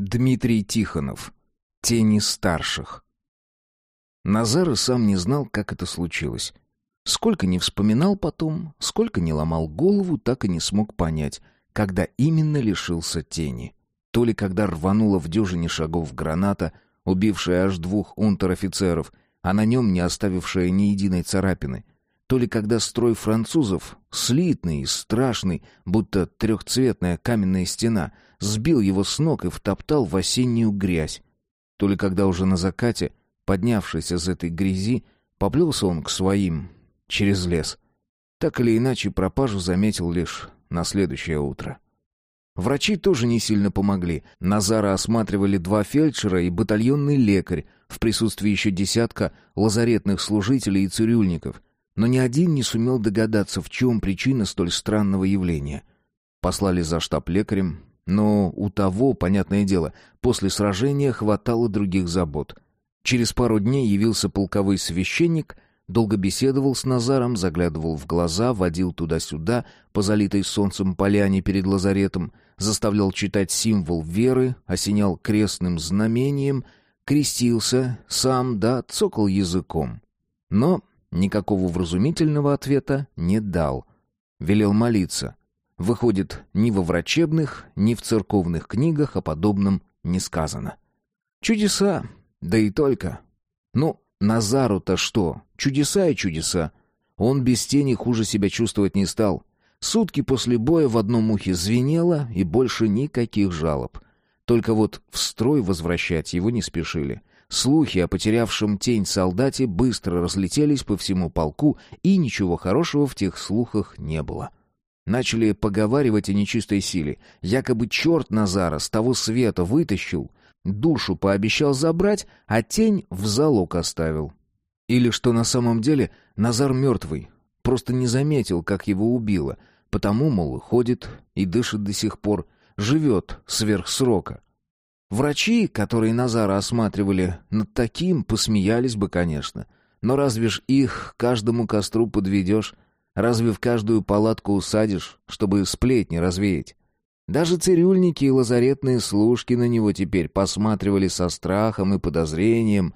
Дмитрий Тихонов. Тени старших. Назар и сам не знал, как это случилось. Сколько не вспоминал потом, сколько не ломал голову, так и не смог понять, когда именно лишился тени. То ли когда рванула в дюжине шагов граната, убившая аж двух унтер-офицеров, а на нем не оставившая ни единой царапины, то ли когда строй французов, слитный и страшный, будто трехцветная каменная стена, сбил его с ног и втоптал в осеннюю грязь, то ли когда уже на закате, поднявшись из этой грязи, поплелся он к своим, через лес. Так или иначе, пропажу заметил лишь на следующее утро. Врачи тоже не сильно помогли. Назара осматривали два фельдшера и батальонный лекарь в присутствии еще десятка лазаретных служителей и цирюльников — но ни один не сумел догадаться, в чем причина столь странного явления. Послали за штаб лекарем, но у того, понятное дело, после сражения хватало других забот. Через пару дней явился полковой священник, долго беседовал с Назаром, заглядывал в глаза, водил туда-сюда по залитой солнцем поляне перед лазаретом, заставлял читать символ веры, осенял крестным знамением, крестился, сам, да, цокал языком. Но Никакого вразумительного ответа не дал. Велел молиться. Выходит, ни во врачебных, ни в церковных книгах о подобном не сказано. Чудеса, да и только. Ну, Назару-то что? Чудеса и чудеса. Он без тени хуже себя чувствовать не стал. Сутки после боя в одном ухе звенело, и больше никаких жалоб. Только вот в строй возвращать его не спешили. Слухи о потерявшем тень солдате быстро разлетелись по всему полку, и ничего хорошего в тех слухах не было. Начали поговаривать о нечистой силе. Якобы черт Назара с того света вытащил, душу пообещал забрать, а тень в залог оставил. Или что на самом деле Назар мертвый, просто не заметил, как его убило, потому, мол, ходит и дышит до сих пор, живет сверх срока. Врачи, которые Назара осматривали, над таким посмеялись бы, конечно. Но разве ж их каждому костру подведешь? Разве в каждую палатку усадишь, чтобы сплетни развеять? Даже цирюльники и лазаретные служки на него теперь посматривали со страхом и подозрением.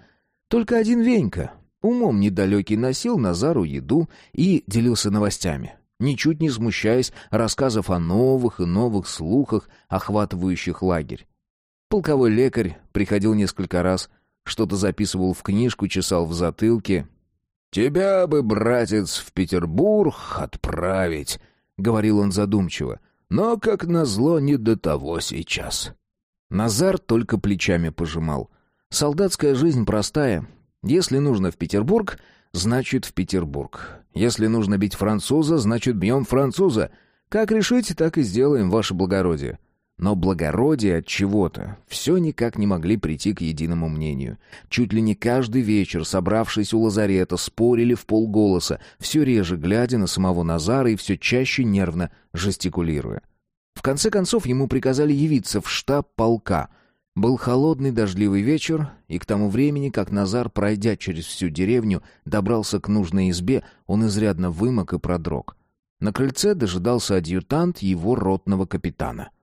Только один Венька, умом недалекий, носил Назару еду и делился новостями, ничуть не смущаясь рассказов о новых и новых слухах, охватывающих лагерь. Полковой лекарь приходил несколько раз, что-то записывал в книжку, чесал в затылке. «Тебя бы, братец, в Петербург отправить», — говорил он задумчиво. «Но, как назло, не до того сейчас». Назар только плечами пожимал. «Солдатская жизнь простая. Если нужно в Петербург, значит в Петербург. Если нужно бить француза, значит бьем француза. Как решите, так и сделаем, ваше благородие. Но благородие от чего-то все никак не могли прийти к единому мнению. Чуть ли не каждый вечер, собравшись у лазарета, спорили в полголоса, все реже глядя на самого Назара и все чаще нервно жестикулируя. В конце концов ему приказали явиться в штаб полка. Был холодный дождливый вечер, и к тому времени, как Назар, пройдя через всю деревню, добрался к нужной избе, он изрядно вымок и продрог. На крыльце дожидался адъютант его ротного капитана —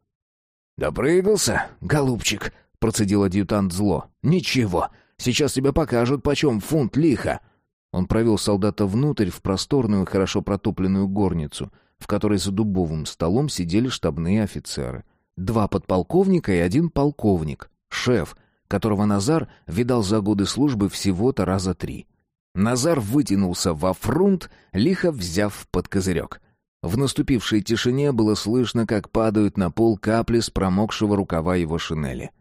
«Допрыгался, голубчик», — процедил адъютант зло. «Ничего, сейчас тебе покажут, почем фунт лиха». Он провел солдата внутрь в просторную, хорошо протопленную горницу, в которой за дубовым столом сидели штабные офицеры. Два подполковника и один полковник, шеф, которого Назар видал за годы службы всего-то раза три. Назар вытянулся во фрунт, лихо взяв под козырек — в наступившей тишине было слышно, как падают на пол капли с промокшего рукава его шинели.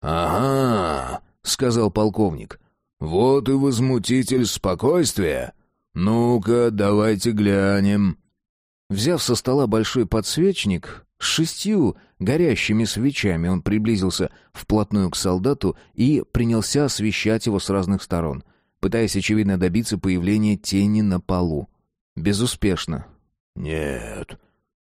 «Ага», — сказал полковник, — «вот и возмутитель спокойствия. Ну-ка, давайте глянем». Взяв со стола большой подсвечник, с шестью горящими свечами он приблизился вплотную к солдату и принялся освещать его с разных сторон, пытаясь, очевидно, добиться появления тени на полу. Безуспешно. «Нет,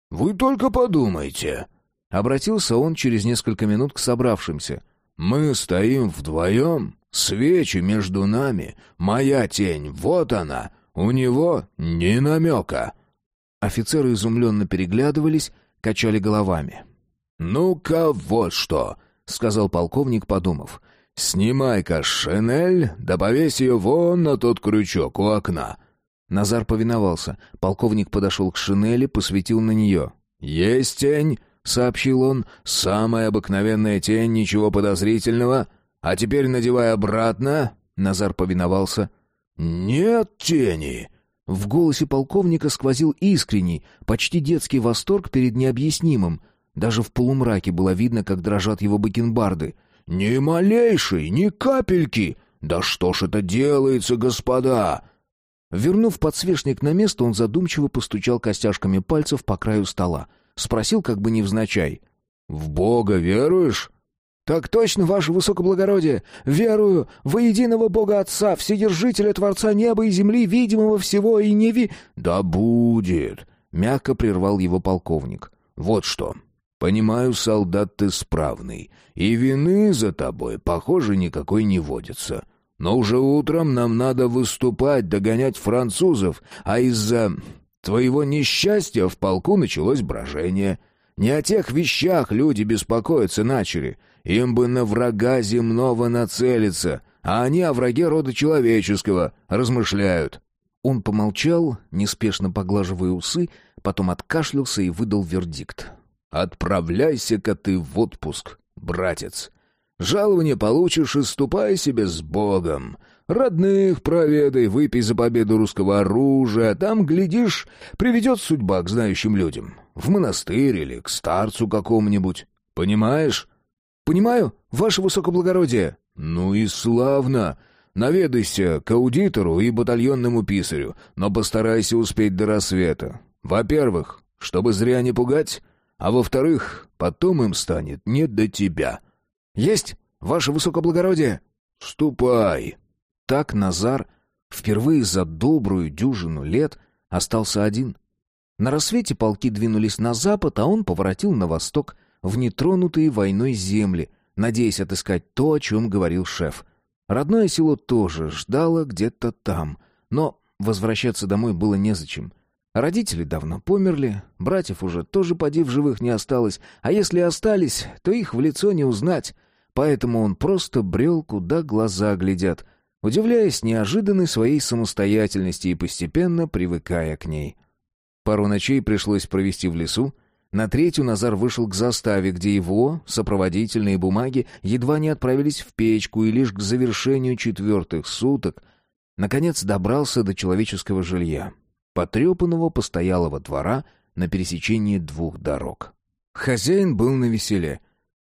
вы только подумайте», — обратился он через несколько минут к собравшимся. «Мы стоим вдвоем, свечи между нами, моя тень, вот она, у него ни намека». Офицеры изумленно переглядывались, качали головами. «Ну-ка, вот что», — сказал полковник, подумав. «Снимай-ка шинель, да повесь ее вон на тот крючок у окна». Назар повиновался. Полковник подошел к шинели, посветил на нее. «Есть тень», — сообщил он. «Самая обыкновенная тень, ничего подозрительного. А теперь надевай обратно». Назар повиновался. «Нет тени!» В голосе полковника сквозил искренний, почти детский восторг перед необъяснимым. Даже в полумраке было видно, как дрожат его бакенбарды. «Ни малейшей, ни капельки! Да что ж это делается, господа!» Вернув подсвечник на место, он задумчиво постучал костяшками пальцев по краю стола. Спросил как бы невзначай. «В Бога веруешь?» «Так точно, ваше высокоблагородие! Верую во единого Бога Отца, Вседержителя Творца неба и земли, видимого всего и не ви...» «Да будет!» — мягко прервал его полковник. «Вот что. Понимаю, солдат ты справный, и вины за тобой, похоже, никакой не водится. Но уже утром нам надо выступать, догонять французов, а из-за твоего несчастья в полку началось брожение. Не о тех вещах люди беспокоиться начали. Им бы на врага земного нацелиться, а они о враге рода человеческого размышляют». Он помолчал, неспешно поглаживая усы, потом откашлялся и выдал вердикт. «Отправляйся-ка ты в отпуск, братец. Жалование получишь и ступай себе с Богом. Родных проведай, выпей за победу русского оружия. Там, глядишь, приведет судьба к знающим людям. В монастырь или к старцу какому-нибудь. Понимаешь?» «Понимаю, ваше высокоблагородие». «Ну и славно. Наведайся к аудитору и батальонному писарю, но постарайся успеть до рассвета. Во-первых, чтобы зря не пугать, а во-вторых, потом им станет не до тебя». «Есть, ваше высокоблагородие!» «Ступай!» Так Назар впервые за добрую дюжину лет остался один. На рассвете полки двинулись на запад, а он поворотил на восток, в нетронутые войной земли, надеясь отыскать то, о чем говорил шеф. Родное село тоже ждало где-то там, но возвращаться домой было незачем. Родители давно померли, братьев уже тоже поди в живых не осталось, а если остались, то их в лицо не узнать. Поэтому он просто брел, куда глаза глядят, удивляясь неожиданной своей самостоятельности и постепенно привыкая к ней. Пару ночей пришлось провести в лесу. На третью Назар вышел к заставе, где его сопроводительные бумаги едва не отправились в печку, и лишь к завершению четвертых суток наконец добрался до человеческого жилья потрепанного постоялого двора на пересечении двух дорог. Хозяин был на веселе.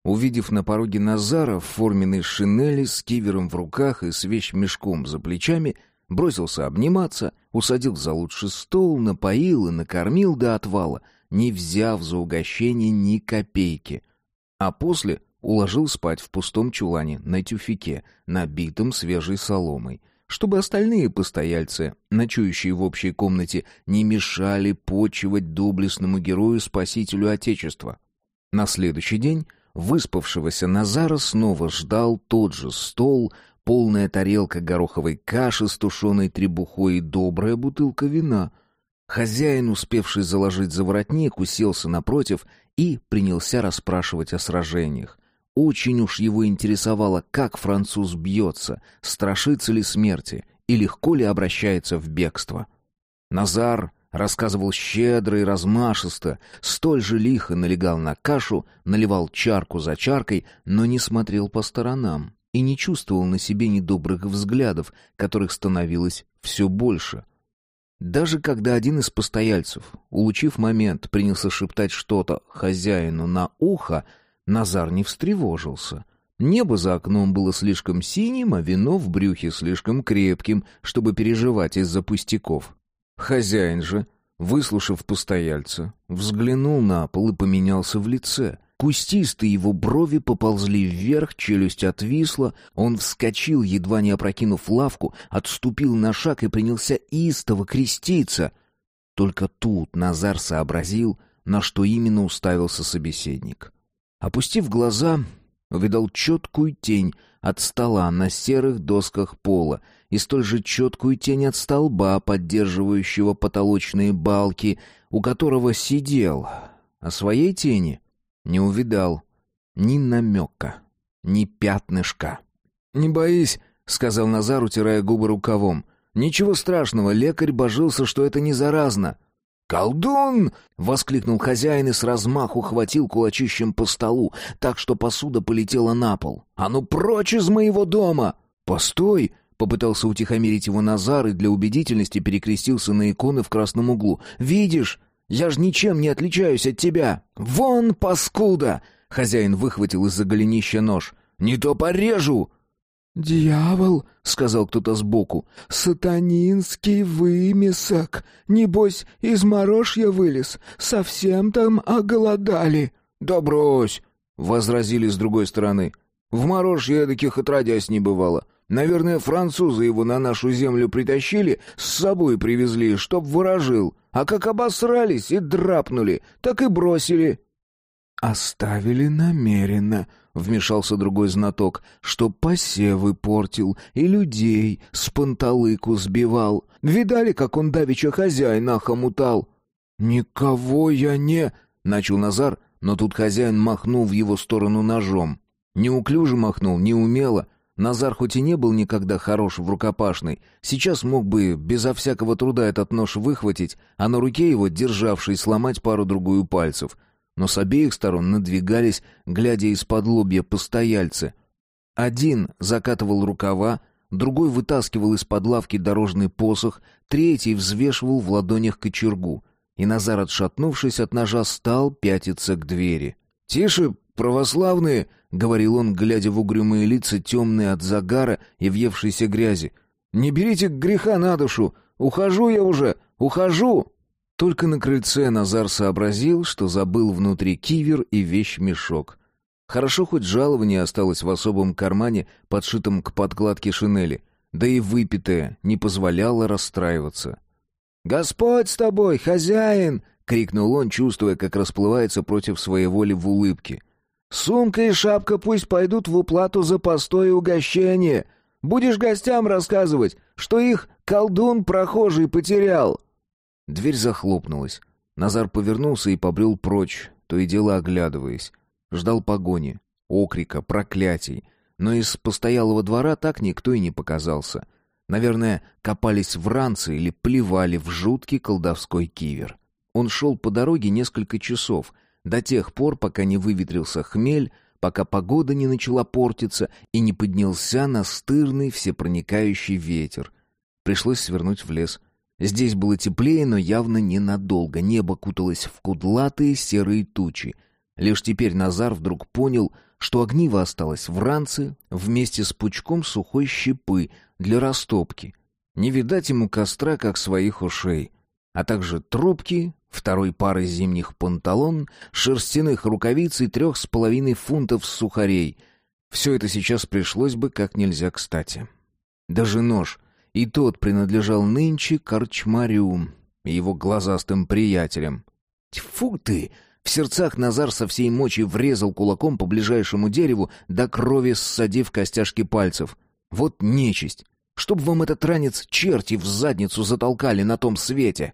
Увидев на пороге Назара в форменной шинели с кивером в руках и с вещмешком за плечами, бросился обниматься, усадил за лучший стол, напоил и накормил до отвала, не взяв за угощение ни копейки. А после уложил спать в пустом чулане на тюфике, набитом свежей соломой — чтобы остальные постояльцы, ночующие в общей комнате, не мешали почивать доблестному герою-спасителю Отечества. На следующий день выспавшегося Назара снова ждал тот же стол, полная тарелка гороховой каши с тушеной требухой и добрая бутылка вина. Хозяин, успевший заложить за воротник, уселся напротив и принялся расспрашивать о сражениях. Очень уж его интересовало, как француз бьется, страшится ли смерти и легко ли обращается в бегство. Назар рассказывал щедро и размашисто, столь же лихо налегал на кашу, наливал чарку за чаркой, но не смотрел по сторонам и не чувствовал на себе недобрых взглядов, которых становилось все больше. Даже когда один из постояльцев, улучив момент, принялся шептать что-то хозяину на ухо, Назар не встревожился. Небо за окном было слишком синим, а вино в брюхе слишком крепким, чтобы переживать из-за пустяков. Хозяин же, выслушав постояльца, взглянул на пол и поменялся в лице. Кустистые его брови поползли вверх, челюсть отвисла, он вскочил, едва не опрокинув лавку, отступил на шаг и принялся истово креститься. Только тут Назар сообразил, на что именно уставился собеседник. Опустив глаза, увидал четкую тень от стола на серых досках пола и столь же четкую тень от столба, поддерживающего потолочные балки, у которого сидел, а своей тени не увидал ни намека. ни пятнышка. «Не боись», — сказал Назар, утирая губы рукавом. «Ничего страшного, лекарь божился, что это не заразно». «Колдун!» — воскликнул хозяин и с размаху хватил кулачищем по столу, так что посуда полетела на пол. «А ну прочь из моего дома!» «Постой!» — попытался утихомирить его Назар и для убедительности перекрестился на иконы в красном углу. «Видишь, я ж ничем не отличаюсь от тебя!» «Вон, паскуда!» — хозяин выхватил из-за голенища нож. «Не то порежу!» «Дьявол!» — сказал кто-то сбоку. «Сатанинский вымесок! Небось, из морожья вылез. Совсем там оголодали!» «Да брось!» — возразили с другой стороны. «В морожье таких отродясь не бывало. Наверное, французы его на нашу землю притащили, с собой привезли, чтоб выражил. А как обосрались и драпнули, так и бросили». «Оставили намеренно», — вмешался другой знаток, «что посевы портил и людей с панталыку сбивал. Видали, как он давеча хозяина хомутал?» «Никого я не...» — начал Назар, но тут хозяин махнул в его сторону ножом. Неуклюже махнул, неумело. Назар хоть и не был никогда хорош в рукопашной, сейчас мог бы безо всякого труда этот нож выхватить, а на руке его, державший, сломать пару-другую пальцев — но с обеих сторон надвигались, глядя из-под лобья постояльцы. Один закатывал рукава, другой вытаскивал из-под лавки дорожный посох, третий взвешивал в ладонях кочергу. И Назар, отшатнувшись от ножа, стал пятиться к двери. «Тише, православные!» — говорил он, глядя в угрюмые лица, темные от загара и въевшейся грязи. «Не берите греха на душу! Ухожу я уже! Ухожу!» Только на крыльце Назар сообразил, что забыл внутри кивер и вещь-мешок. Хорошо хоть жалование осталось в особом кармане, подшитом к подкладке шинели, да и выпитое не позволяло расстраиваться. «Господь с тобой, хозяин!» — крикнул он, чувствуя, как расплывается против своей воли в улыбке. «Сумка и шапка пусть пойдут в уплату за постой и угощение. Будешь гостям рассказывать, что их колдун прохожий потерял». Дверь захлопнулась. Назар повернулся и побрел прочь, то и дело оглядываясь. Ждал погони, окрика, проклятий. Но из постоялого двора так никто и не показался. Наверное, копались в ранце или плевали в жуткий колдовской кивер. Он шел по дороге несколько часов, до тех пор, пока не выветрился хмель, пока погода не начала портиться и не поднялся настырный всепроникающий ветер. Пришлось свернуть в лес — Здесь было теплее, но явно ненадолго. Небо куталось в кудлатые серые тучи. Лишь теперь Назар вдруг понял, что огниво осталось в ранце вместе с пучком сухой щепы для растопки. Не видать ему костра, как своих ушей. А также трубки, второй пары зимних панталон, шерстяных рукавиц и трех с половиной фунтов сухарей. Все это сейчас пришлось бы как нельзя кстати. Даже нож — и тот принадлежал нынче корчмарю и его глазастым приятелям. «Тьфу ты!» В сердцах Назар со всей мочи врезал кулаком по ближайшему дереву, до крови ссадив костяшки пальцев. «Вот нечисть! Чтоб вам этот ранец черти в задницу затолкали на том свете!»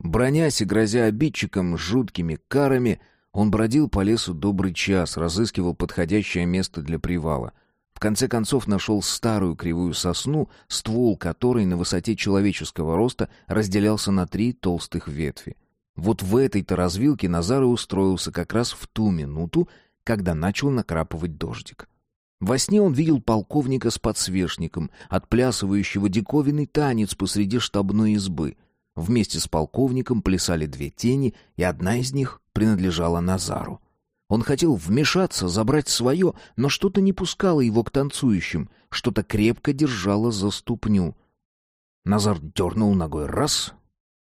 Бронясь и грозя обидчикам жуткими карами, он бродил по лесу добрый час, разыскивал подходящее место для привала — в конце концов нашел старую кривую сосну, ствол которой на высоте человеческого роста разделялся на три толстых ветви. Вот в этой-то развилке Назар и устроился как раз в ту минуту, когда начал накрапывать дождик. Во сне он видел полковника с подсвечником, отплясывающего диковинный танец посреди штабной избы. Вместе с полковником плясали две тени, и одна из них принадлежала Назару. Он хотел вмешаться, забрать свое, но что-то не пускало его к танцующим, что-то крепко держало за ступню. Назар дернул ногой раз,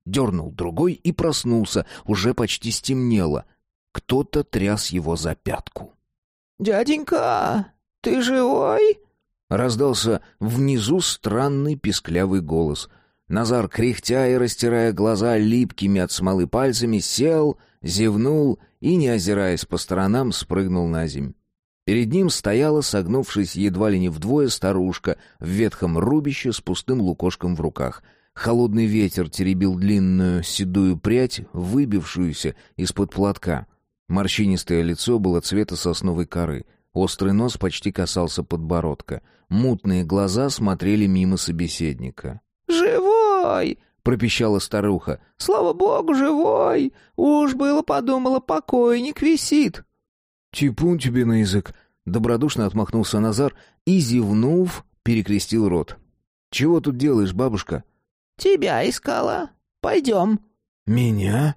дернул другой и проснулся, уже почти стемнело. Кто-то тряс его за пятку. «Дяденька, ты живой?» Раздался внизу странный писклявый голос. Назар, кряхтя и растирая глаза липкими от смолы пальцами, сел, зевнул и, не озираясь по сторонам, спрыгнул на земь. Перед ним стояла, согнувшись едва ли не вдвое, старушка в ветхом рубище с пустым лукошком в руках. Холодный ветер теребил длинную седую прядь, выбившуюся из-под платка. Морщинистое лицо было цвета сосновой коры. Острый нос почти касался подбородка. Мутные глаза смотрели мимо собеседника. «Живой!» — пропищала старуха. «Слава богу, живой! Уж было подумала, покойник висит!» «Типун тебе на язык!» — добродушно отмахнулся Назар и, зевнув, перекрестил рот. «Чего тут делаешь, бабушка?» «Тебя искала. Пойдем». «Меня?»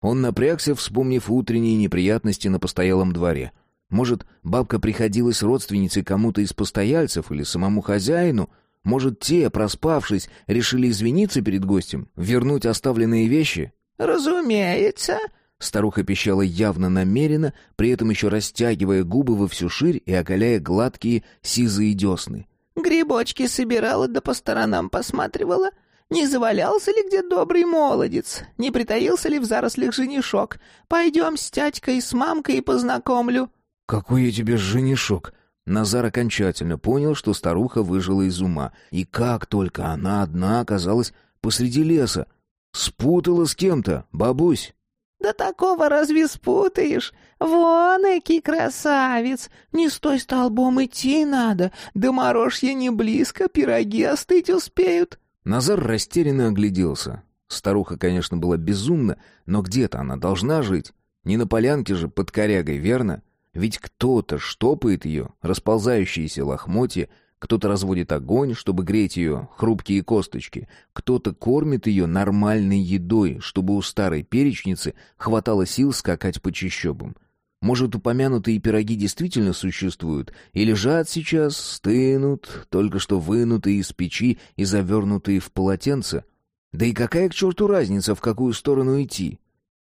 Он напрягся, вспомнив утренние неприятности на постоялом дворе. Может, бабка приходилась родственницей кому-то из постояльцев или самому хозяину? Может, те, проспавшись, решили извиниться перед гостем, вернуть оставленные вещи? «Разумеется», Старуха пищала явно намеренно, при этом еще растягивая губы во всю ширь и оголяя гладкие сизые десны. «Грибочки собирала да по сторонам посматривала. Не завалялся ли где добрый молодец? Не притаился ли в зарослях женишок? Пойдем с тятькой и с мамкой и познакомлю». «Какой я тебе женишок?» Назар окончательно понял, что старуха выжила из ума. И как только она одна оказалась посреди леса. Спутала с кем-то, бабусь. «Да такого разве спутаешь? Вон, экий красавец! Не стой столбом, идти надо, да морожья не близко, пироги остыть успеют!» Назар растерянно огляделся. Старуха, конечно, была безумна, но где-то она должна жить. Не на полянке же под корягой, верно? Ведь кто-то штопает ее, расползающиеся лохмотья, кто-то разводит огонь, чтобы греть ее хрупкие косточки. Кто-то кормит ее нормальной едой, чтобы у старой перечницы хватало сил скакать по чащобам. Может, упомянутые пироги действительно существуют и лежат сейчас, стынут, только что вынутые из печи и завернутые в полотенце? Да и какая к черту разница, в какую сторону идти?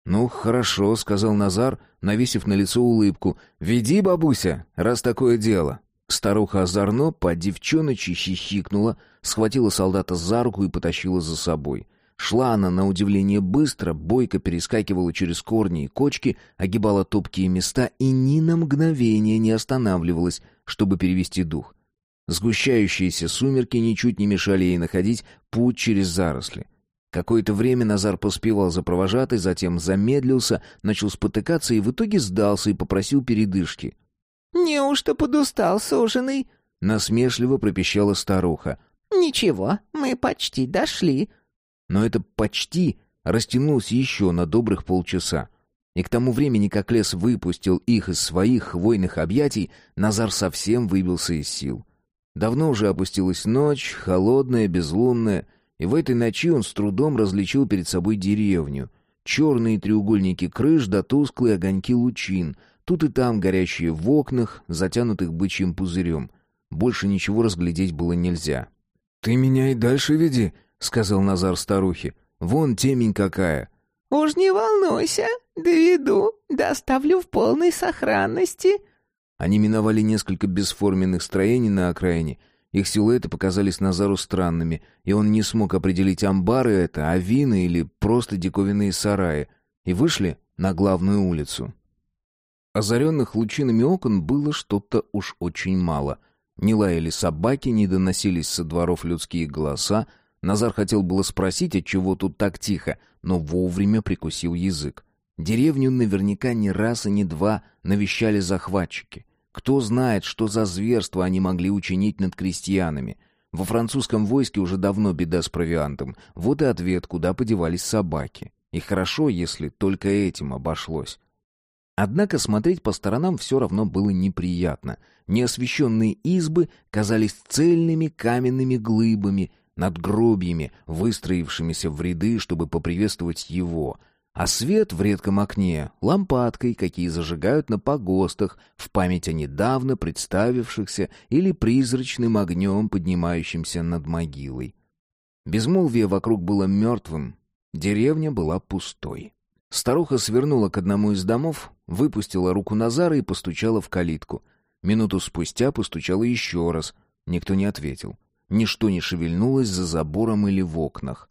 «Ну, хорошо», — сказал Назар, навесив на лицо улыбку. «Веди, бабуся, раз такое дело». Старуха озорно по девчоночи хихикнула, схватила солдата за руку и потащила за собой. Шла она, на удивление, быстро, бойко перескакивала через корни и кочки, огибала топкие места и ни на мгновение не останавливалась, чтобы перевести дух. Сгущающиеся сумерки ничуть не мешали ей находить путь через заросли. Какое-то время Назар поспевал за провожатой, затем замедлился, начал спотыкаться и в итоге сдался и попросил передышки. «Неужто подустал, суженый?» — насмешливо пропищала старуха. «Ничего, мы почти дошли». Но это «почти» растянулось еще на добрых полчаса. И к тому времени, как лес выпустил их из своих хвойных объятий, Назар совсем выбился из сил. Давно уже опустилась ночь, холодная, безлунная, и в этой ночи он с трудом различил перед собой деревню. Черные треугольники крыш да тусклые огоньки лучин — Тут и там горящие в окнах, затянутых бычьим пузырем. Больше ничего разглядеть было нельзя. «Ты меня и дальше веди», — сказал Назар старухе. «Вон темень какая». «Уж не волнуйся, доведу, доставлю в полной сохранности». Они миновали несколько бесформенных строений на окраине. Их силуэты показались Назару странными, и он не смог определить, амбары это, авины или просто диковинные сараи, и вышли на главную улицу. Озаренных лучинами окон было что-то уж очень мало. Не лаяли собаки, не доносились со дворов людские голоса. Назар хотел было спросить, отчего тут так тихо, но вовремя прикусил язык. Деревню наверняка не раз и не два навещали захватчики. Кто знает, что за зверство они могли учинить над крестьянами. Во французском войске уже давно беда с провиантом. Вот и ответ, куда подевались собаки. И хорошо, если только этим обошлось. Однако смотреть по сторонам все равно было неприятно. Неосвещенные избы казались цельными каменными глыбами, надгробьями, выстроившимися в ряды, чтобы поприветствовать его. А свет в редком окне — лампадкой, какие зажигают на погостах, в память о недавно представившихся или призрачным огнем, поднимающимся над могилой. Безмолвие вокруг было мертвым, деревня была пустой. Старуха свернула к одному из домов, выпустила руку Назара и постучала в калитку. Минуту спустя постучала еще раз. Никто не ответил. Ничто не шевельнулось за забором или в окнах.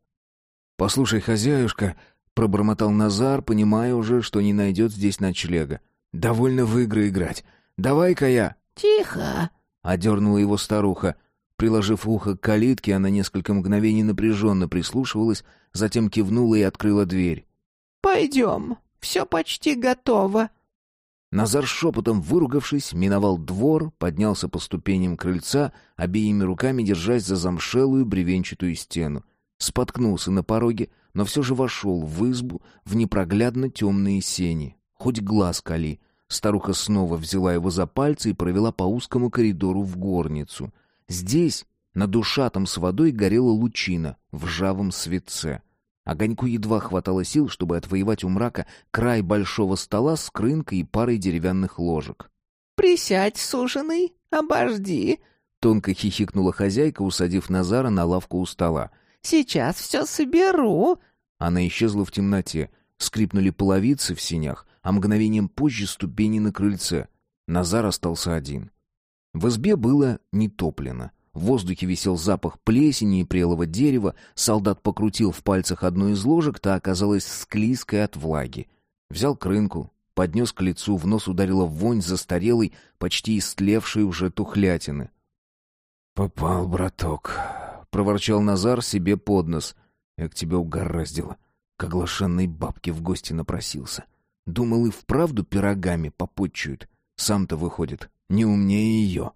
«Послушай, хозяюшка», — пробормотал Назар, понимая уже, что не найдет здесь ночлега. «Довольно в игры играть. Давай-ка я...» «Тихо!» — одернула его старуха. Приложив ухо к калитке, она несколько мгновений напряженно прислушивалась, затем кивнула и открыла дверь. «Пойдем, все почти готово». Назар шепотом выругавшись, миновал двор, поднялся по ступеням крыльца, обеими руками держась за замшелую бревенчатую стену. Споткнулся на пороге, но все же вошел в избу в непроглядно темные сени. Хоть глаз кали. Старуха снова взяла его за пальцы и провела по узкому коридору в горницу. Здесь, над ушатом с водой, горела лучина в ржавом светце. Огоньку едва хватало сил, чтобы отвоевать у мрака край большого стола с крынкой и парой деревянных ложек. «Присядь, суженый, обожди!» Тонко хихикнула хозяйка, усадив Назара на лавку у стола. «Сейчас все соберу!» Она исчезла в темноте. Скрипнули половицы в синях, а мгновением позже ступени на крыльце. Назар остался один. В избе было не топлено. В воздухе висел запах плесени и прелого дерева. Солдат покрутил в пальцах одну из ложек, та оказалась склизкой от влаги. Взял крынку, поднес к лицу, в нос ударила вонь застарелой, почти истлевшей уже тухлятины. «Попал, браток», — проворчал Назар себе под нос. «Я к тебе угораздило. К оглашенной бабке в гости напросился. Думал, и вправду пирогами попотчуют. Сам-то выходит, не умнее ее».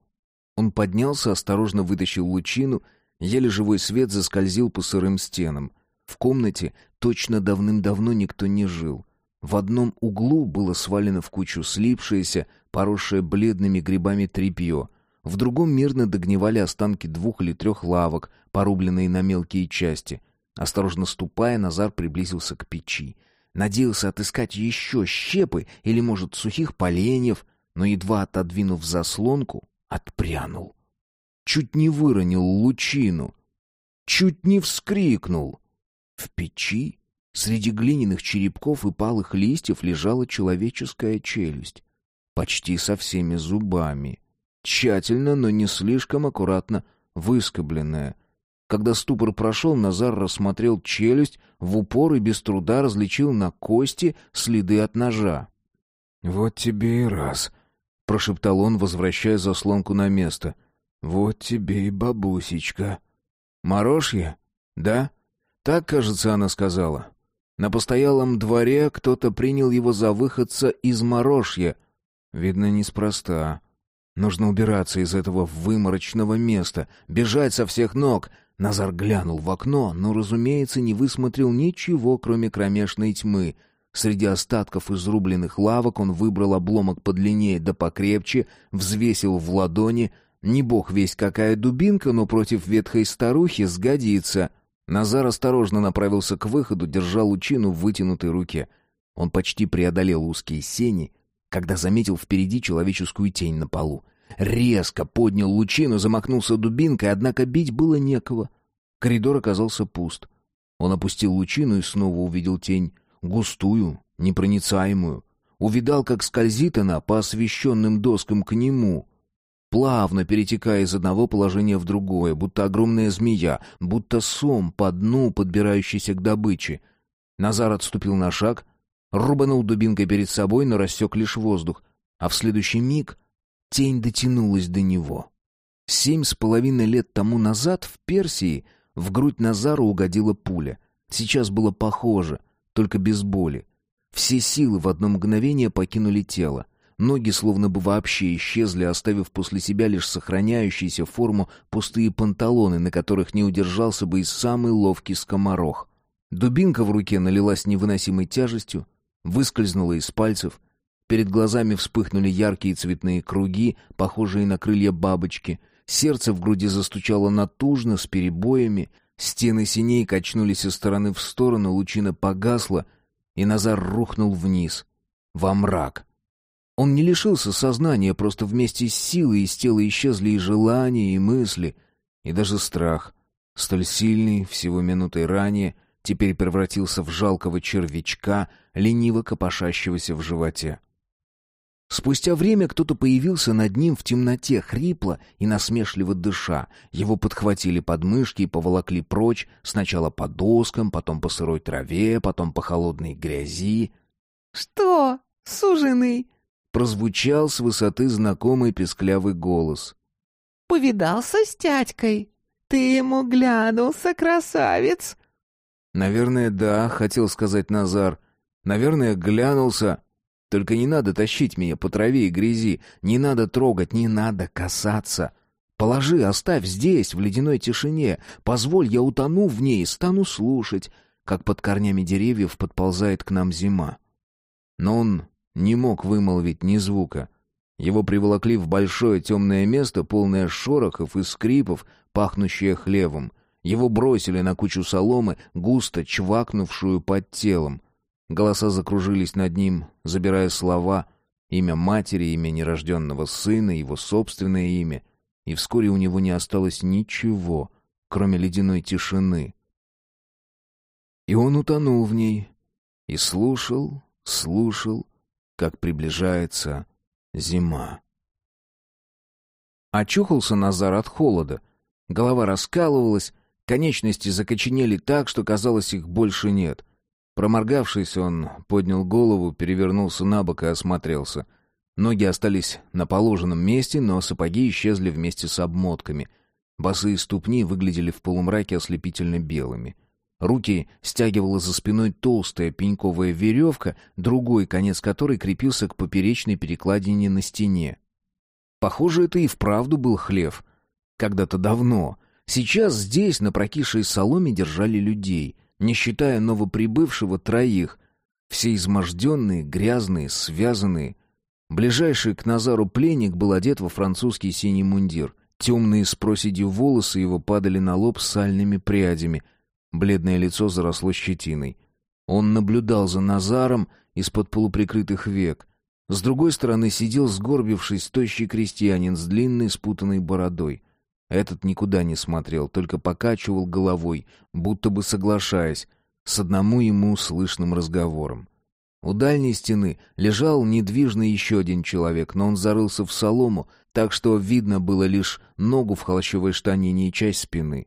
Он поднялся, осторожно вытащил лучину, еле живой свет заскользил по сырым стенам. В комнате точно давным-давно никто не жил. В одном углу было свалено в кучу слипшееся, поросшее бледными грибами тряпье. В другом мирно догнивали останки двух или трех лавок, порубленные на мелкие части. Осторожно ступая, Назар приблизился к печи. Надеялся отыскать еще щепы или, может, сухих поленьев, но, едва отодвинув заслонку, отпрянул. Чуть не выронил лучину. Чуть не вскрикнул. В печи среди глиняных черепков и палых листьев лежала человеческая челюсть. Почти со всеми зубами. Тщательно, но не слишком аккуратно выскобленная. Когда ступор прошел, Назар рассмотрел челюсть, в упор и без труда различил на кости следы от ножа. «Вот тебе и раз», прошептал он, возвращая заслонку на место. Вот тебе и бабусечка. Морожье? Да? Так, кажется, она сказала. На постоялом дворе кто-то принял его за выходца из Морожья. Видно, неспроста. Нужно убираться из этого выморочного места, бежать со всех ног. Назар глянул в окно, но, разумеется, не высмотрел ничего, кроме кромешной тьмы — Среди остатков изрубленных лавок он выбрал обломок подлиннее да покрепче, взвесил в ладони. Не бог весь какая дубинка, но против ветхой старухи сгодится. Назар осторожно направился к выходу, держа лучину в вытянутой руке. Он почти преодолел узкие сени, когда заметил впереди человеческую тень на полу. Резко поднял лучину, замахнулся дубинкой, однако бить было некого. Коридор оказался пуст. Он опустил лучину и снова увидел тень густую, непроницаемую. Увидал, как скользит она по освещенным доскам к нему, плавно перетекая из одного положения в другое, будто огромная змея, будто сом по дну, подбирающийся к добыче. Назар отступил на шаг, рубанул дубинкой перед собой, но рассек лишь воздух, а в следующий миг тень дотянулась до него. Семь с половиной лет тому назад в Персии в грудь Назару угодила пуля. Сейчас было похоже только без боли. Все силы в одно мгновение покинули тело. Ноги словно бы вообще исчезли, оставив после себя лишь сохраняющиеся форму пустые панталоны, на которых не удержался бы и самый ловкий скоморох. Дубинка в руке налилась невыносимой тяжестью, выскользнула из пальцев. Перед глазами вспыхнули яркие цветные круги, похожие на крылья бабочки. Сердце в груди застучало натужно, с перебоями — Стены синей качнулись из стороны в сторону, лучина погасла, и Назар рухнул вниз, во мрак. Он не лишился сознания, просто вместе с силой из тела исчезли и желания, и мысли, и даже страх. Столь сильный, всего минутой ранее, теперь превратился в жалкого червячка, лениво копошащегося в животе. Спустя время кто-то появился над ним в темноте, хрипло и насмешливо дыша. Его подхватили подмышки и поволокли прочь, сначала по доскам, потом по сырой траве, потом по холодной грязи. «Что, суженый?» — прозвучал с высоты знакомый песклявый голос. «Повидался с тятькой? Ты ему глянулся, красавец?» «Наверное, да», — хотел сказать Назар. «Наверное, глянулся». Только не надо тащить меня по траве и грязи, не надо трогать, не надо касаться. Положи, оставь здесь, в ледяной тишине. Позволь, я утону в ней и стану слушать, как под корнями деревьев подползает к нам зима. Но он не мог вымолвить ни звука. Его приволокли в большое темное место, полное шорохов и скрипов, пахнущее хлевом. Его бросили на кучу соломы, густо чвакнувшую под телом. Голоса закружились над ним, забирая слова, имя матери, имя нерожденного сына, его собственное имя. И вскоре у него не осталось ничего, кроме ледяной тишины. И он утонул в ней и слушал, слушал, как приближается зима. Очухался Назар от холода. Голова раскалывалась, конечности закоченели так, что казалось, их больше нет. Проморгавшись, он поднял голову, перевернулся на бок и осмотрелся. Ноги остались на положенном месте, но сапоги исчезли вместе с обмотками. Босые ступни выглядели в полумраке ослепительно белыми. Руки стягивала за спиной толстая пеньковая веревка, другой конец которой крепился к поперечной перекладине на стене. Похоже, это и вправду был хлев. Когда-то давно. Сейчас здесь, на прокисшей соломе, держали людей — не считая новоприбывшего троих, все изможденные, грязные, связанные. Ближайший к Назару пленник был одет во французский синий мундир. Темные с проседью волосы его падали на лоб сальными прядями. Бледное лицо заросло щетиной. Он наблюдал за Назаром из-под полуприкрытых век. С другой стороны сидел, сгорбившись, тощий крестьянин с длинной спутанной бородой. Этот никуда не смотрел, только покачивал головой, будто бы соглашаясь с одному ему слышным разговором. У дальней стены лежал недвижно еще один человек, но он зарылся в солому, так что видно было лишь ногу в холщовой штанине и часть спины.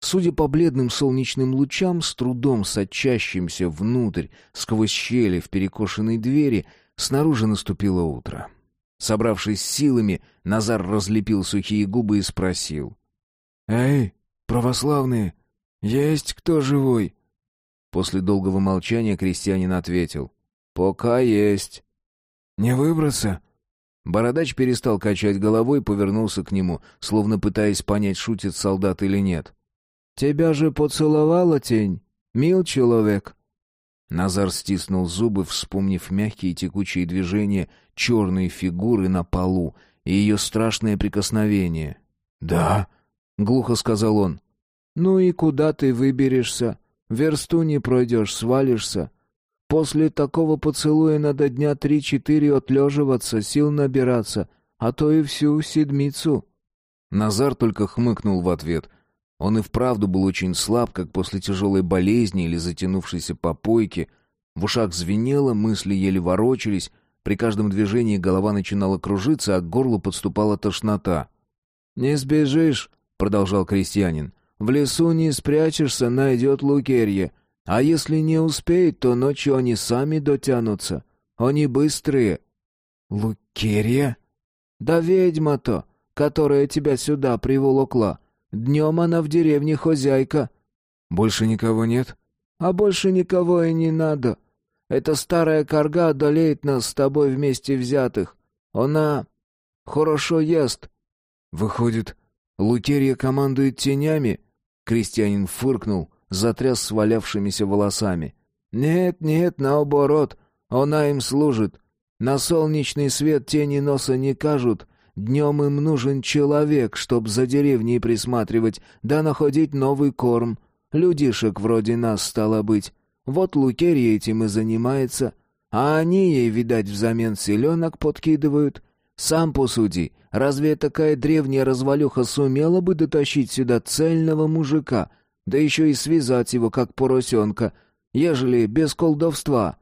Судя по бледным солнечным лучам, с трудом сочащимся внутрь сквозь щели в перекошенной двери, снаружи наступило утро. Собравшись силами, Назар разлепил сухие губы и спросил. «Эй, православные, есть кто живой?» После долгого молчания крестьянин ответил. «Пока есть». «Не выбраться?» Бородач перестал качать головой повернулся к нему, словно пытаясь понять, шутит солдат или нет. «Тебя же поцеловала тень, мил человек?» Назар стиснул зубы, вспомнив мягкие текучие движения черной фигуры на полу и ее страшное прикосновение. «Да», — глухо сказал он. «Ну и куда ты выберешься? Версту не пройдешь, свалишься. После такого поцелуя надо дня три-четыре отлеживаться, сил набираться, а то и всю седмицу». Назар только хмыкнул в ответ. Он и вправду был очень слаб, как после тяжелой болезни или затянувшейся попойки. В ушах звенело, мысли еле ворочались, при каждом движении голова начинала кружиться, а к горлу подступала тошнота. «Не сбежишь», — продолжал крестьянин. «В лесу не спрячешься, найдет Лукерье. А если не успеет, то ночью они сами дотянутся. Они быстрые». «Лукерья?» «Да ведьма-то, которая тебя сюда приволокла. Днем она в деревне хозяйка». «Больше никого нет?» «А больше никого и не надо. Эта старая корга одолеет нас с тобой вместе взятых. Она хорошо ест». «Выходит, Лукерья командует тенями?» Крестьянин фыркнул, затряс свалявшимися волосами. «Нет, нет, наоборот, она им служит. На солнечный свет тени носа не кажут. Днем им нужен человек, чтоб за деревней присматривать, да находить новый корм. Людишек вроде нас стало быть. Вот Лукерья этим и занимается. А они ей, видать, взамен селенок подкидывают. Сам посуди, разве такая древняя развалюха сумела бы дотащить сюда цельного мужика, да еще и связать его, как поросенка, ежели без колдовства?»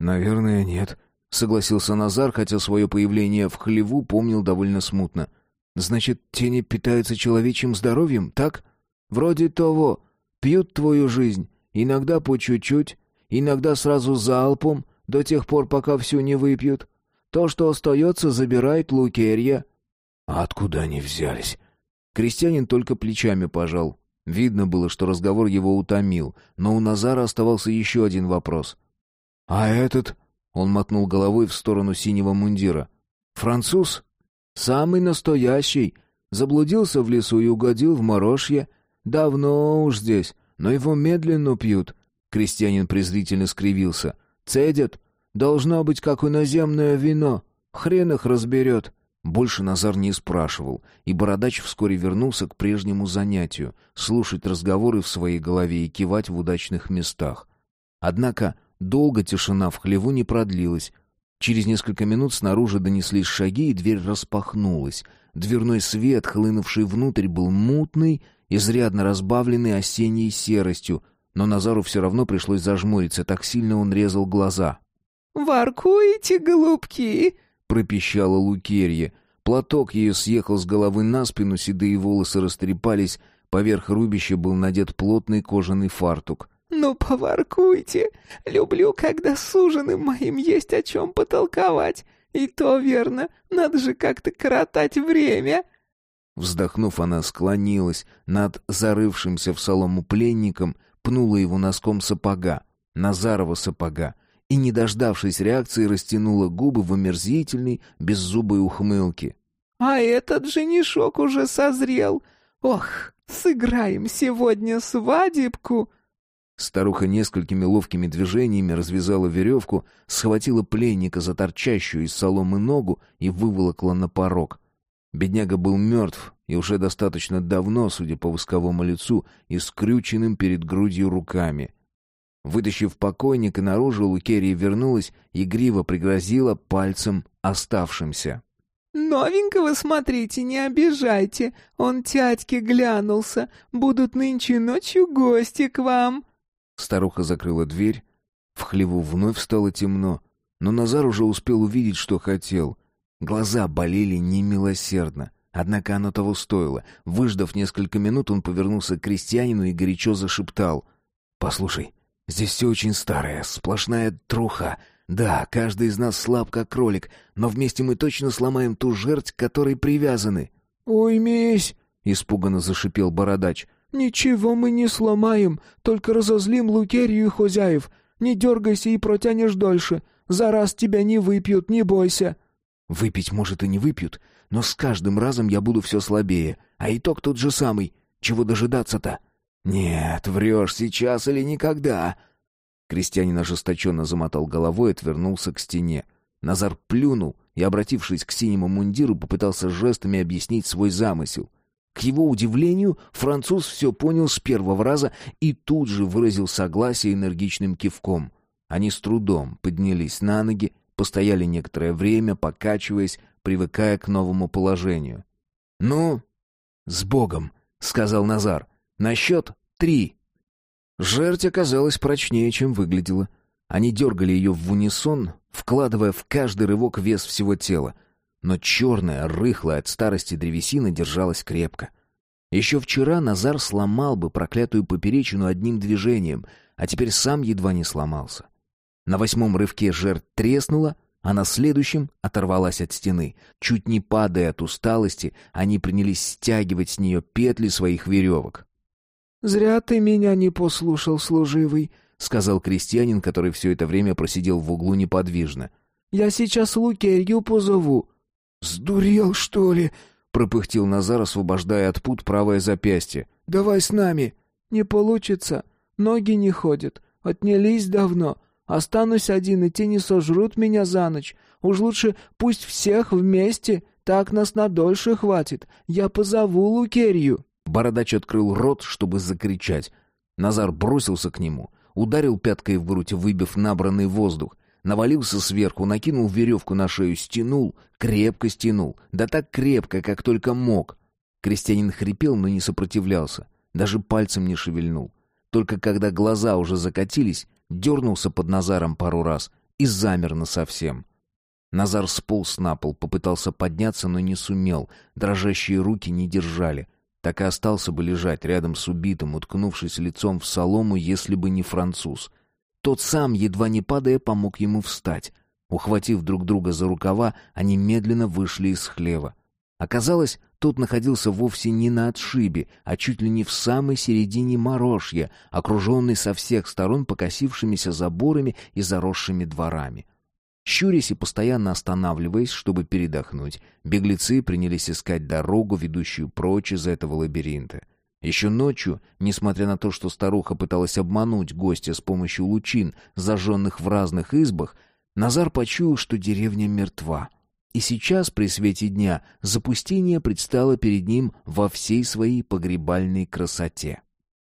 «Наверное, нет», — согласился Назар, хотя свое появление в хлеву помнил довольно смутно. «Значит, тени питаются человечьим здоровьем, так?» «Вроде того. Пьют твою жизнь, Иногда по чуть-чуть, иногда сразу залпом, до тех пор, пока всю не выпьют. То, что остается, забирает Лукерья». «А откуда они взялись?» Крестьянин только плечами пожал. Видно было, что разговор его утомил, но у Назара оставался еще один вопрос. «А этот Он мотнул головой в сторону синего мундира. «Француз? Самый настоящий. Заблудился в лесу и угодил в морожье. Давно уж здесь, но его медленно пьют». Крестьянин презрительно скривился. «Цедят. Должно быть, как иноземное вино. Хрен их разберет». Больше Назар не спрашивал, и Бородач вскоре вернулся к прежнему занятию — слушать разговоры в своей голове и кивать в удачных местах. Однако долго тишина в хлеву не продлилась. Через несколько минут снаружи донеслись шаги, и дверь распахнулась. Дверной свет, хлынувший внутрь, был мутный, изрядно разбавленный осенней серостью, но Назару все равно пришлось зажмуриться, так сильно он резал глаза. «Воркуете, голубки?» — пропищала Лукерья. Платок ее съехал с головы на спину, седые волосы растрепались, поверх рубища был надет плотный кожаный фартук. «Ну, поваркуйте. Люблю, когда с ужином моим есть о чем потолковать. И то верно, надо же как-то коротать время». Вздохнув, она склонилась над зарывшимся в солому пленником, пнула его носком сапога, Назарова сапога, и, не дождавшись реакции, растянула губы в омерзительной, беззубой ухмылке. «А этот женишок уже созрел. Ох, сыграем сегодня свадебку!» Старуха несколькими ловкими движениями развязала веревку, схватила пленника за торчащую из соломы ногу и выволокла на порог. Бедняга был мертв и уже достаточно давно, судя по восковому лицу, и скрюченным перед грудью руками. Вытащив покойника наружу, Лукерия вернулась и гриво пригрозила пальцем оставшимся. «Новенького смотрите, не обижайте. Он тятьке глянулся. Будут нынче ночью гости к вам». Старуха закрыла дверь. В хлеву вновь стало темно, но Назар уже успел увидеть, что хотел. Глаза болели немилосердно. Однако оно того стоило. Выждав несколько минут, он повернулся к крестьянину и горячо зашептал. «Послушай, Здесь все очень старое, сплошная труха. Да, каждый из нас слаб, как кролик, но вместе мы точно сломаем ту жерть, к которой привязаны». «Уймись!» — испуганно зашипел бородач. «Ничего мы не сломаем, только разозлим Лукерию и хозяев. Не дергайся и протянешь дольше. За раз тебя не выпьют, не бойся». «Выпить, может, и не выпьют, но с каждым разом я буду все слабее, а итог тот же самый. Чего дожидаться-то?» «Нет, врешь сейчас или никогда!» Крестьянин ожесточенно замотал головой и отвернулся к стене. Назар плюнул и, обратившись к синему мундиру, попытался жестами объяснить свой замысел. К его удивлению, француз все понял с первого раза и тут же выразил согласие энергичным кивком. Они с трудом поднялись на ноги, постояли некоторое время, покачиваясь, привыкая к новому положению. «Ну, с Богом!» — сказал Назар. На счет три. Жерть оказалась прочнее, чем выглядела. Они дергали ее в унисон, вкладывая в каждый рывок вес всего тела. Но черная, рыхлая от старости древесина держалась крепко. Еще вчера Назар сломал бы проклятую поперечину одним движением, а теперь сам едва не сломался. На восьмом рывке жертв треснула, а на следующем оторвалась от стены. Чуть не падая от усталости, они принялись стягивать с нее петли своих веревок. «Зря ты меня не послушал, служивый», — сказал крестьянин, который все это время просидел в углу неподвижно. «Я сейчас Лукерью позову». «Сдурел, что ли?» — пропыхтел Назар, освобождая от пут правое запястье. «Давай с нами». «Не получится. Ноги не ходят. Отнялись давно. Останусь один, и те не сожрут меня за ночь. Уж лучше пусть всех вместе, так нас надольше хватит. Я позову Лукерью». Бородач открыл рот, чтобы закричать. Назар бросился к нему, ударил пяткой в грудь, выбив набранный воздух. Навалился сверху, накинул веревку на шею, стянул, крепко стянул. Да так крепко, как только мог. Крестьянин хрипел, но не сопротивлялся. Даже пальцем не шевельнул. Только когда глаза уже закатились, дернулся под Назаром пару раз и замер насовсем. Назар сполз на пол, попытался подняться, но не сумел. Дрожащие руки не держали так и остался бы лежать рядом с убитым, уткнувшись лицом в солому, если бы не француз. Тот сам, едва не падая, помог ему встать. Ухватив друг друга за рукава, они медленно вышли из хлева. Оказалось, тот находился вовсе не на отшибе, а чуть ли не в самой середине морожья, окруженный со всех сторон покосившимися заборами и заросшими дворами. Щурясь и постоянно останавливаясь, чтобы передохнуть, беглецы принялись искать дорогу, ведущую прочь из этого лабиринта. Еще ночью, несмотря на то, что старуха пыталась обмануть гостя с помощью лучин, зажженных в разных избах, Назар почуял, что деревня мертва. И сейчас, при свете дня, запустение предстало перед ним во всей своей погребальной красоте.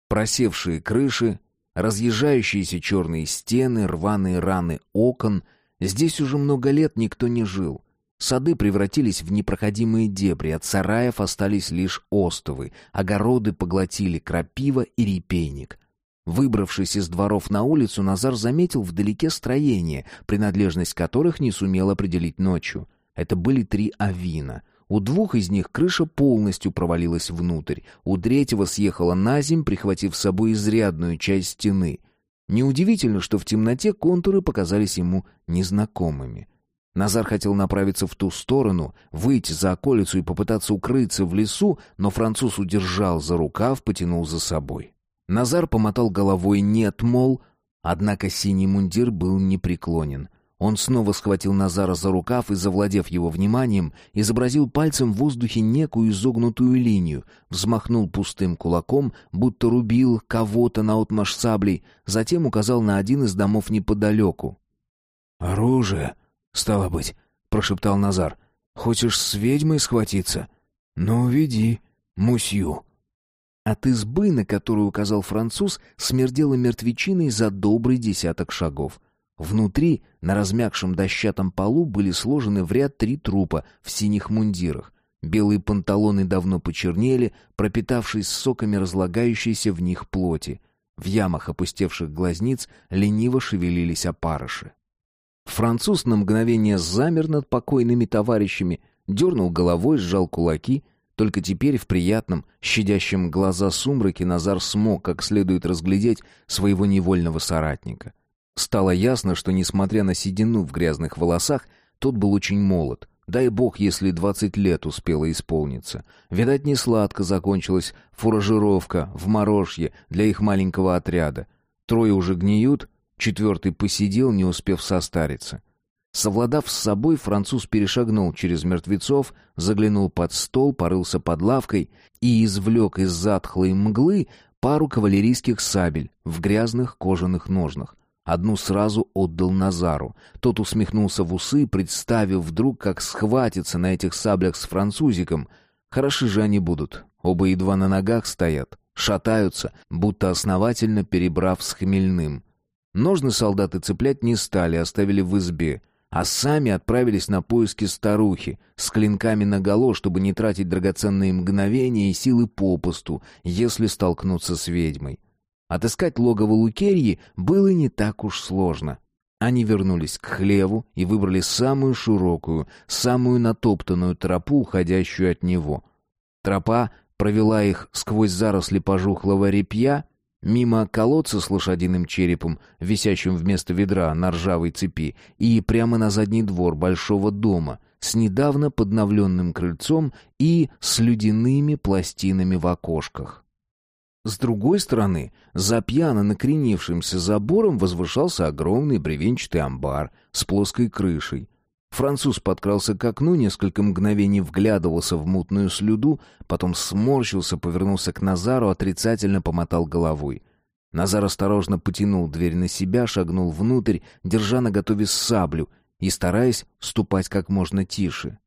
Просевшие крыши, разъезжающиеся черные стены, рваные раны окон — Здесь уже много лет никто не жил. Сады превратились в непроходимые дебри, от сараев остались лишь остовы, огороды поглотили крапива и репейник. Выбравшись из дворов на улицу, Назар заметил вдалеке строения, принадлежность которых не сумел определить ночью. Это были три авина. У двух из них крыша полностью провалилась внутрь, у третьего съехала на земь, прихватив с собой изрядную часть стены. Неудивительно, что в темноте контуры показались ему незнакомыми. Назар хотел направиться в ту сторону, выйти за околицу и попытаться укрыться в лесу, но француз удержал за рукав, потянул за собой. Назар помотал головой «нет», мол, однако синий мундир был непреклонен. Он снова схватил Назара за рукав и, завладев его вниманием, изобразил пальцем в воздухе некую изогнутую линию, взмахнул пустым кулаком, будто рубил кого-то наотмашь саблей, затем указал на один из домов неподалеку. «Оружие, стало быть», — прошептал Назар. «Хочешь с ведьмой схватиться? Ну, веди, мусью». От избы, на которую указал француз, смердело мертвечиной за добрый десяток шагов — Внутри, на размягшем дощатом полу, были сложены в ряд три трупа в синих мундирах. Белые панталоны давно почернели, пропитавшись соками разлагающейся в них плоти. В ямах опустевших глазниц лениво шевелились опарыши. Француз на мгновение замер над покойными товарищами, дернул головой, сжал кулаки. Только теперь в приятном, щадящем глаза сумраке Назар смог как следует разглядеть своего невольного соратника. Стало ясно, что, несмотря на седину в грязных волосах, тот был очень молод. Дай бог, если двадцать лет успело исполниться. Видать, не сладко закончилась фуражировка в морожье для их маленького отряда. Трое уже гниют, четвертый посидел, не успев состариться. Совладав с собой, француз перешагнул через мертвецов, заглянул под стол, порылся под лавкой и извлек из затхлой мглы пару кавалерийских сабель в грязных кожаных ножнах. Одну сразу отдал Назару. Тот усмехнулся в усы, представив вдруг, как схватится на этих саблях с французиком. Хороши же они будут. Оба едва на ногах стоят, шатаются, будто основательно перебрав с хмельным. Ножны солдаты цеплять не стали, оставили в избе, а сами отправились на поиски старухи с клинками наголо, чтобы не тратить драгоценные мгновения и силы попусту, если столкнуться с ведьмой. Отыскать логово Лукерьи было не так уж сложно. Они вернулись к хлеву и выбрали самую широкую, самую натоптанную тропу, уходящую от него. Тропа провела их сквозь заросли пожухлого репья, мимо колодца с лошадиным черепом, висящим вместо ведра на ржавой цепи, и прямо на задний двор большого дома с недавно подновленным крыльцом и с людяными пластинами в окошках. С другой стороны, за пьяно накренившимся забором возвышался огромный бревенчатый амбар с плоской крышей. Француз подкрался к окну, несколько мгновений вглядывался в мутную слюду, потом сморщился, повернулся к Назару, отрицательно помотал головой. Назар осторожно потянул дверь на себя, шагнул внутрь, держа наготове саблю и стараясь ступать как можно тише.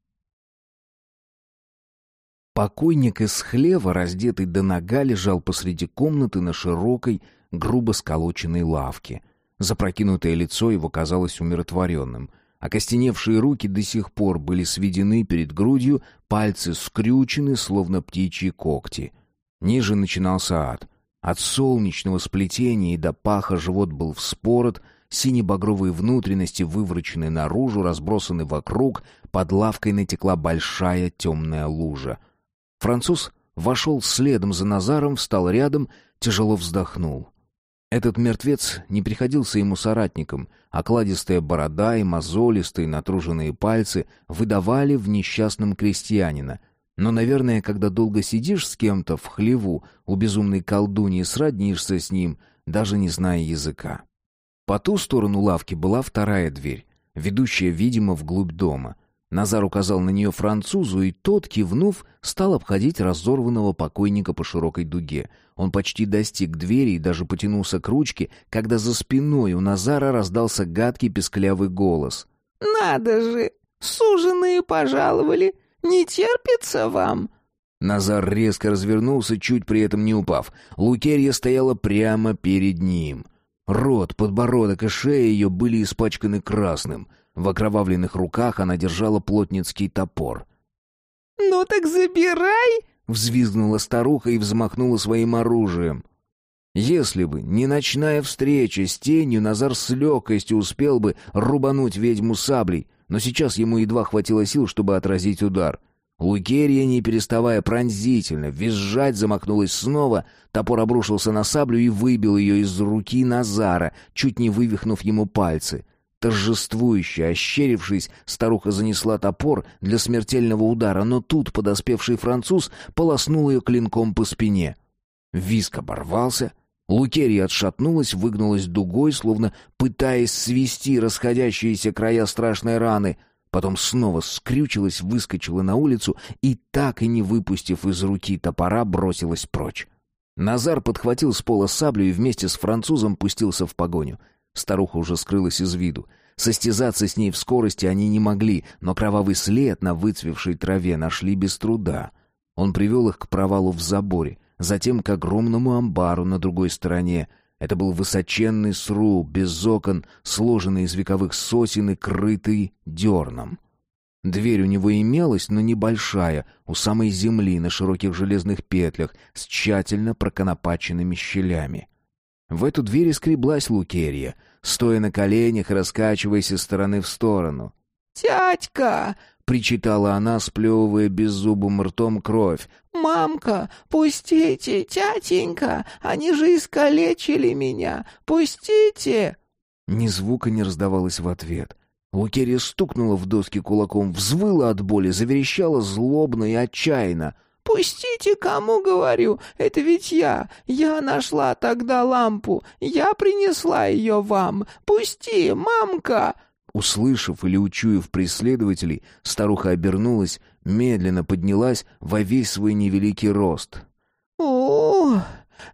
Покойник из хлева, раздетый до нога, лежал посреди комнаты на широкой, грубо сколоченной лавке. Запрокинутое лицо его казалось умиротворенным. Окостеневшие руки до сих пор были сведены перед грудью, пальцы скрючены, словно птичьи когти. Ниже начинался ад. От солнечного сплетения и до паха живот был вспорот, сине-багровые внутренности выворочены наружу, разбросаны вокруг, под лавкой натекла большая темная лужа — Француз вошел следом за Назаром, встал рядом, тяжело вздохнул. Этот мертвец не приходился ему соратником. Окладистая борода и мозолистые натруженные пальцы выдавали в несчастном крестьянина. Но, наверное, когда долго сидишь с кем-то в хлеву, у безумной колдуньи сроднишься с ним, даже не зная языка. По ту сторону лавки была вторая дверь. ведущая, видимо, вглубь дома. Назар указал на нее французу, и тот, кивнув, стал обходить разорванного покойника по широкой дуге. Он почти достиг двери и даже потянулся к ручке, когда за спиной у Назара раздался гадкий песклявый голос. «Надо же! Суженые пожаловали! Не терпится вам!» Назар резко развернулся, чуть при этом не упав. Лукерья стояла прямо перед ним. Рот, подбородок и шея ее были испачканы красным — в окровавленных руках она держала плотницкий топор. «Ну так забирай!» — взвизгнула старуха и взмахнула своим оружием. Если бы не ночная встреча с тенью, Назар с легкостью успел бы рубануть ведьму саблей, но сейчас ему едва хватило сил, чтобы отразить удар. Лукерия, не переставая пронзительно, визжать замахнулась снова, топор обрушился на саблю и выбил ее из руки Назара, чуть не вывихнув ему пальцы. Торжествующе ощерившись, старуха занесла топор для смертельного удара, но тут подоспевший француз полоснул ее клинком по спине. Виск оборвался, Лукерия отшатнулась, выгнулась дугой, словно пытаясь свести расходящиеся края страшной раны, потом снова скрючилась, выскочила на улицу и, так и не выпустив из руки топора, бросилась прочь. Назар подхватил с пола саблю и вместе с французом пустился в погоню — Старуха уже скрылась из виду. Состязаться с ней в скорости они не могли, но кровавый след на выцвевшей траве нашли без труда. Он привел их к провалу в заборе, затем к огромному амбару на другой стороне. Это был высоченный сруб, без окон, сложенный из вековых сосен и крытый дерном. Дверь у него имелась, но небольшая, у самой земли, на широких железных петлях, с тщательно проконопаченными щелями. В эту дверь скреблась Лукерья, стоя на коленях и раскачиваясь из стороны в сторону. «Тятька!» — причитала она, сплевывая беззубым ртом кровь. «Мамка, пустите, тятенька! Они же искалечили меня! Пустите!» Ни звука не раздавалось в ответ. Лукерья стукнула в доски кулаком, взвыла от боли, заверещала злобно и отчаянно — «Пустите, кому говорю, это ведь я. Я нашла тогда лампу. Я принесла ее вам. Пусти, мамка!» Услышав или учуяв преследователей, старуха обернулась, медленно поднялась во весь свой невеликий рост. «О,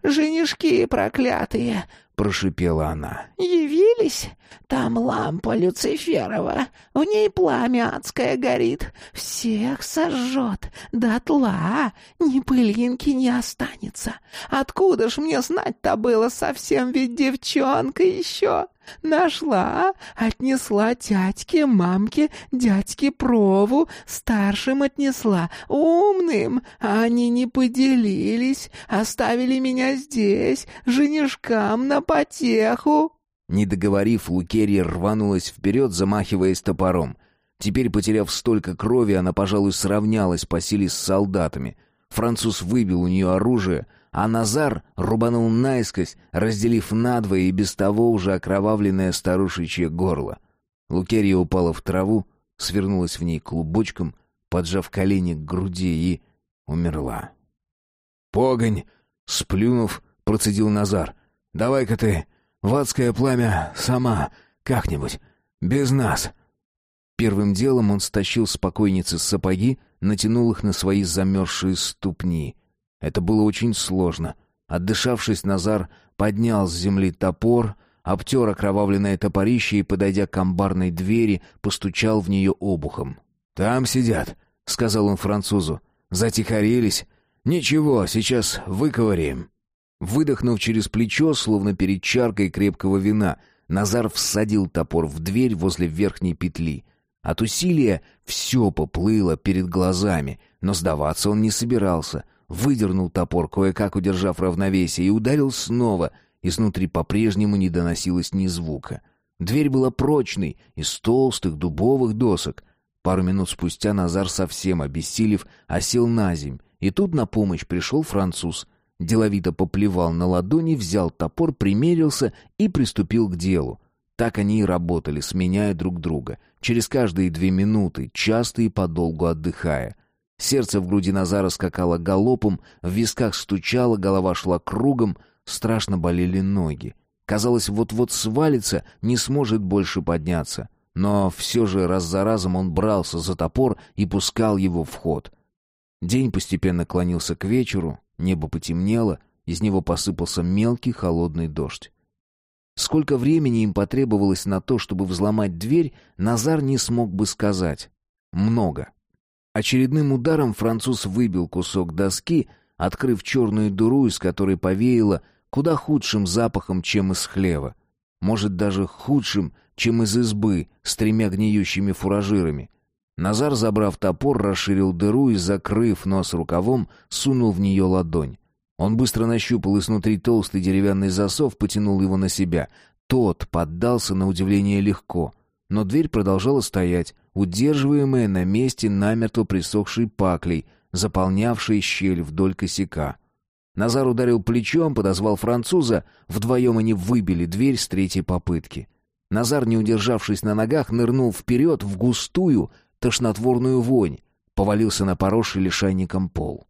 женишки проклятые!» Прошипела она. «Явились? Там лампа Люциферова, в ней пламя адское горит, всех сожжет, дотла, ни пылинки не останется. Откуда ж мне знать-то было совсем, ведь девчонка еще?» Нашла, отнесла тятьке, мамке, дядьке Прову, старшим отнесла, умным. Они не поделились, оставили меня здесь, женишкам на потеху». Не договорив, Лукерья рванулась вперед, замахиваясь топором. Теперь, потеряв столько крови, она, пожалуй, сравнялась по силе с солдатами. Француз выбил у нее оружие, а Назар рубанул наискось, разделив надвое и без того уже окровавленное старушечье горло. Лукерья упала в траву, свернулась в ней клубочком, поджав колени к груди и умерла. «Погонь!» — сплюнув, процедил Назар. «Давай-ка ты в адское пламя сама, как-нибудь, без нас». Первым делом он стащил с покойницы сапоги, натянул их на свои замерзшие ступни — это было очень сложно. Отдышавшись, Назар поднял с земли топор, обтер окровавленное топорище и, подойдя к амбарной двери, постучал в нее обухом. «Там сидят», — сказал он французу. «Затихарились. Ничего, сейчас выковыряем». Выдохнув через плечо, словно перед чаркой крепкого вина, Назар всадил топор в дверь возле верхней петли. От усилия все поплыло перед глазами, но сдаваться он не собирался — выдернул топор, кое-как удержав равновесие, и ударил снова. Изнутри по-прежнему не доносилось ни звука. Дверь была прочной, из толстых дубовых досок. Пару минут спустя Назар, совсем обессилев, осел на земь, и тут на помощь пришел француз. Деловито поплевал на ладони, взял топор, примерился и приступил к делу. Так они и работали, сменяя друг друга, через каждые две минуты, часто и подолгу отдыхая — Сердце в груди Назара скакало галопом, в висках стучало, голова шла кругом, страшно болели ноги. Казалось, вот-вот свалится, не сможет больше подняться. но все же раз за разом он брался за топор и пускал его в ход. День постепенно клонился к вечеру, небо потемнело, из него посыпался мелкий холодный дождь. Сколько времени им потребовалось на то, чтобы взломать дверь, Назар не смог бы сказать. Много. Очередным ударом француз выбил кусок доски, открыв черную дыру, из которой повеяло куда худшим запахом, чем из хлева. Может, даже худшим, чем из избы с тремя гниющими фуражирами. Назар, забрав топор, расширил дыру и, закрыв нос рукавом, сунул в нее ладонь. Он быстро нащупал изнутри толстый деревянный засов, потянул его на себя. Тот поддался на удивление легко, но дверь продолжала стоять, удерживаемая на месте намертво присохшей паклей, заполнявшей щель вдоль косяка. Назар ударил плечом, подозвал француза, вдвоем они выбили дверь с третьей попытки. Назар, не удержавшись на ногах, нырнул вперед в густую, тошнотворную вонь, повалился на поросший лишайником пол.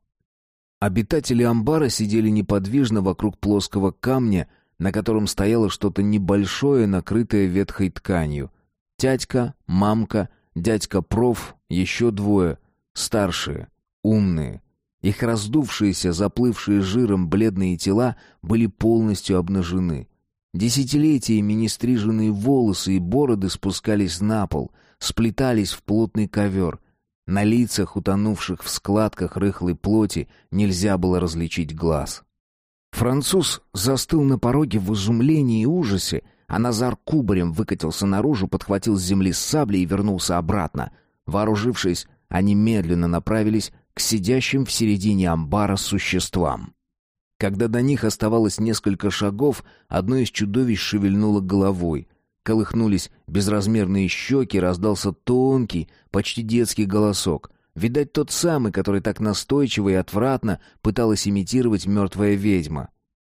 Обитатели амбара сидели неподвижно вокруг плоского камня, на котором стояло что-то небольшое, накрытое ветхой тканью. Тятька, мамка, дядька проф, еще двое, старшие, умные. Их раздувшиеся, заплывшие жиром бледные тела были полностью обнажены. Десятилетиями нестриженные волосы и бороды спускались на пол, сплетались в плотный ковер — на лицах, утонувших в складках рыхлой плоти, нельзя было различить глаз. Француз застыл на пороге в изумлении и ужасе, а Назар кубарем выкатился наружу, подхватил с земли сабли и вернулся обратно. Вооружившись, они медленно направились к сидящим в середине амбара существам. Когда до них оставалось несколько шагов, одно из чудовищ шевельнуло головой. Колыхнулись безразмерные щеки, раздался тонкий, почти детский голосок. Видать, тот самый, который так настойчиво и отвратно пыталась имитировать мертвая ведьма.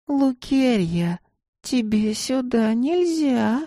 «Лукерья, тебе сюда нельзя».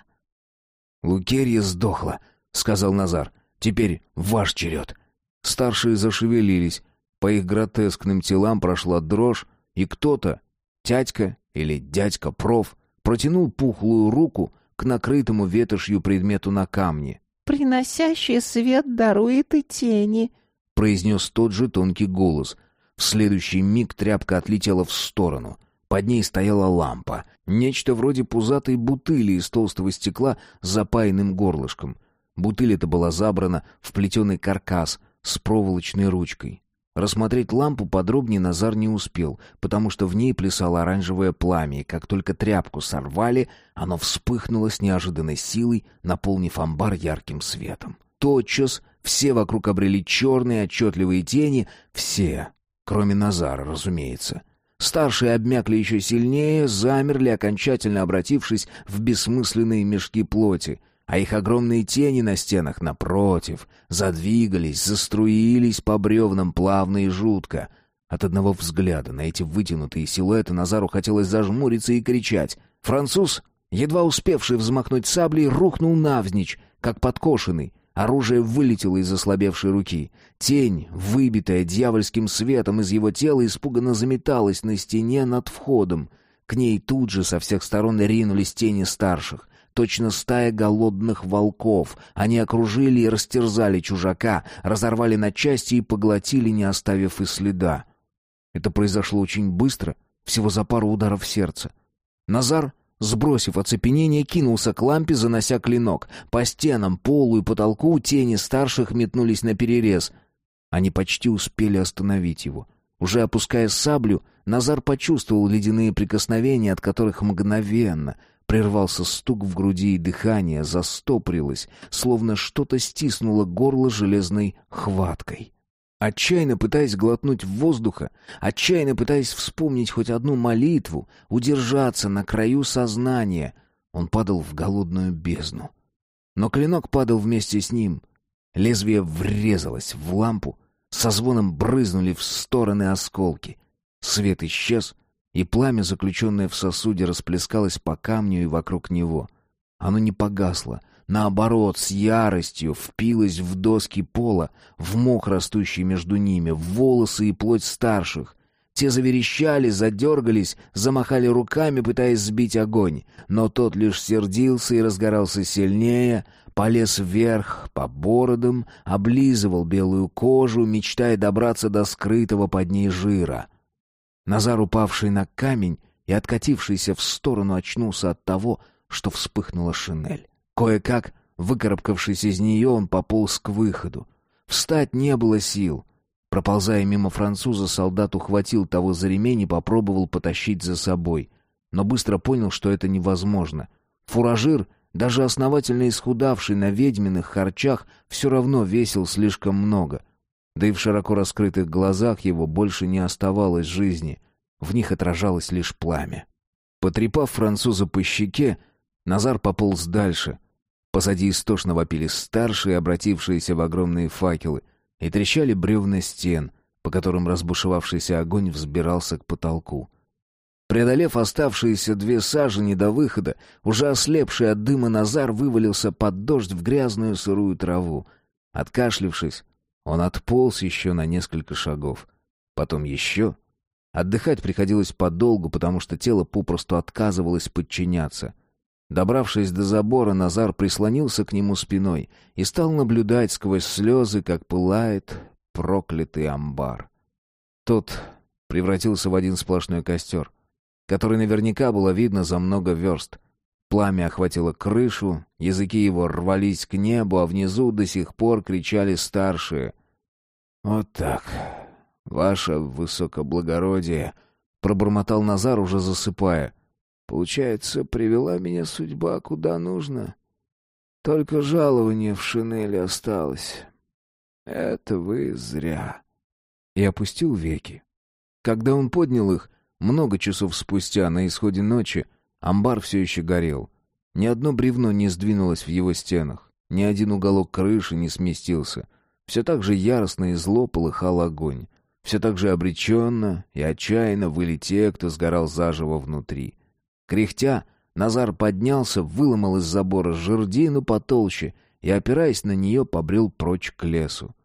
«Лукерья сдохла», — сказал Назар. «Теперь ваш черед». Старшие зашевелились. По их гротескным телам прошла дрожь, и кто-то, тятька или дядька-проф, протянул пухлую руку к накрытому ветошью предмету на камне. «Приносящий свет дарует и тени», — произнес тот же тонкий голос. В следующий миг тряпка отлетела в сторону. Под ней стояла лампа. Нечто вроде пузатой бутыли из толстого стекла с запаянным горлышком. Бутыль эта была забрана в плетеный каркас с проволочной ручкой. Рассмотреть лампу подробнее Назар не успел, потому что в ней плясало оранжевое пламя, и как только тряпку сорвали, оно вспыхнуло с неожиданной силой, наполнив амбар ярким светом. Тотчас все вокруг обрели черные отчетливые тени, все, кроме Назара, разумеется. Старшие обмякли еще сильнее, замерли, окончательно обратившись в бессмысленные мешки плоти — а их огромные тени на стенах, напротив, задвигались, заструились по бревнам плавно и жутко. От одного взгляда на эти вытянутые силуэты Назару хотелось зажмуриться и кричать. Француз, едва успевший взмахнуть саблей, рухнул навзничь, как подкошенный. Оружие вылетело из ослабевшей руки. Тень, выбитая дьявольским светом из его тела, испуганно заметалась на стене над входом. К ней тут же со всех сторон ринулись тени старших. Точно стая голодных волков, они окружили и растерзали чужака, разорвали на части и поглотили, не оставив и следа. Это произошло очень быстро, всего за пару ударов сердца. Назар, сбросив оцепенение, кинулся к лампе, занося клинок. По стенам, полу и потолку тени старших метнулись на перерез. Они почти успели остановить его. Уже опуская саблю, Назар почувствовал ледяные прикосновения, от которых мгновенно Прервался стук в груди, и дыхание застоприлось, словно что-то стиснуло горло железной хваткой. Отчаянно пытаясь глотнуть воздуха, отчаянно пытаясь вспомнить хоть одну молитву, удержаться на краю сознания, он падал в голодную бездну. Но клинок падал вместе с ним. Лезвие врезалось в лампу, со звоном брызнули в стороны осколки. Свет исчез — и пламя, заключенное в сосуде, расплескалось по камню и вокруг него. Оно не погасло, наоборот, с яростью впилось в доски пола, в мох, растущий между ними, в волосы и плоть старших. Те заверещали, задергались, замахали руками, пытаясь сбить огонь, но тот лишь сердился и разгорался сильнее, Полез вверх, по бородам, облизывал белую кожу, мечтая добраться до скрытого под ней жира. Назар, упавший на камень и откатившийся в сторону, очнулся от того, что вспыхнула шинель. Кое-как, выкарабкавшись из нее, он пополз к выходу. Встать не было сил. Проползая мимо француза, солдат ухватил того за ремень и попробовал потащить за собой. Но быстро понял, что это невозможно. Фуражир, даже основательно исхудавший на ведьминых харчах, все равно весил слишком много. Да и в широко раскрытых глазах его больше не оставалось жизни. В них отражалось лишь пламя. Потрепав француза по щеке, Назар пополз дальше. Позади истошно вопили старшие, обратившиеся в огромные факелы — и трещали бревна стен, по которым разбушевавшийся огонь взбирался к потолку. Преодолев оставшиеся две сажени до выхода, уже ослепший от дыма Назар вывалился под дождь в грязную сырую траву. Откашлившись, он отполз еще на несколько шагов. Потом еще. Отдыхать приходилось подолгу, потому что тело попросту отказывалось подчиняться — Добравшись до забора, Назар прислонился к нему спиной и стал наблюдать сквозь слезы, как пылает проклятый амбар. Тот превратился в один сплошной костер, который наверняка было видно за много верст. Пламя охватило крышу, языки его рвались к небу, а внизу до сих пор кричали старшие. «Вот так, ваше высокоблагородие!» — пробормотал Назар, уже засыпая. Получается, привела меня судьба куда нужно. Только жалование в шинели осталось. Это вы зря. И опустил веки. Когда он поднял их, много часов спустя, на исходе ночи, амбар все еще горел. Ни одно бревно не сдвинулось в его стенах, ни один уголок крыши не сместился. Все так же яростно и зло полыхал огонь. Все так же обреченно и отчаянно выли те, кто сгорал заживо внутри. Кряхтя, Назар поднялся, выломал из забора жердину потолще и, опираясь на нее, побрел прочь к лесу.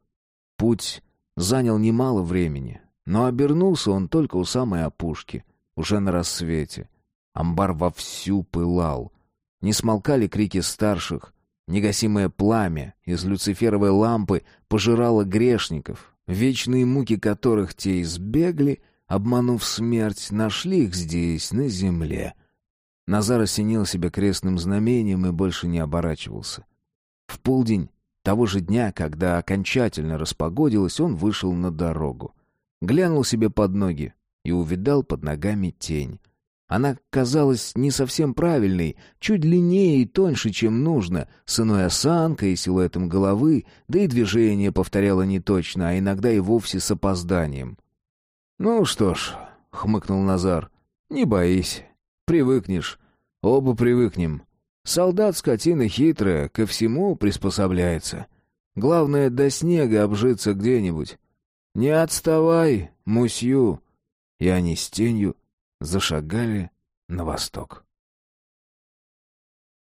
Путь занял немало времени, но обернулся он только у самой опушки, уже на рассвете. Амбар вовсю пылал. Не смолкали крики старших, негасимое пламя из люциферовой лампы пожирало грешников, вечные муки которых те избегли, обманув смерть, нашли их здесь, на земле — Назар осенил себя крестным знамением и больше не оборачивался. В полдень того же дня, когда окончательно распогодилось, он вышел на дорогу. Глянул себе под ноги и увидал под ногами тень. Она казалась не совсем правильной, чуть длиннее и тоньше, чем нужно, с иной осанкой и силуэтом головы, да и движение повторяло не точно, а иногда и вовсе с опозданием. «Ну что ж», — хмыкнул Назар, — «не боись, Привыкнешь. Оба привыкнем. Солдат скотина хитрая, ко всему приспособляется. Главное, до снега обжиться где-нибудь. Не отставай, мусью. И они с тенью зашагали на восток.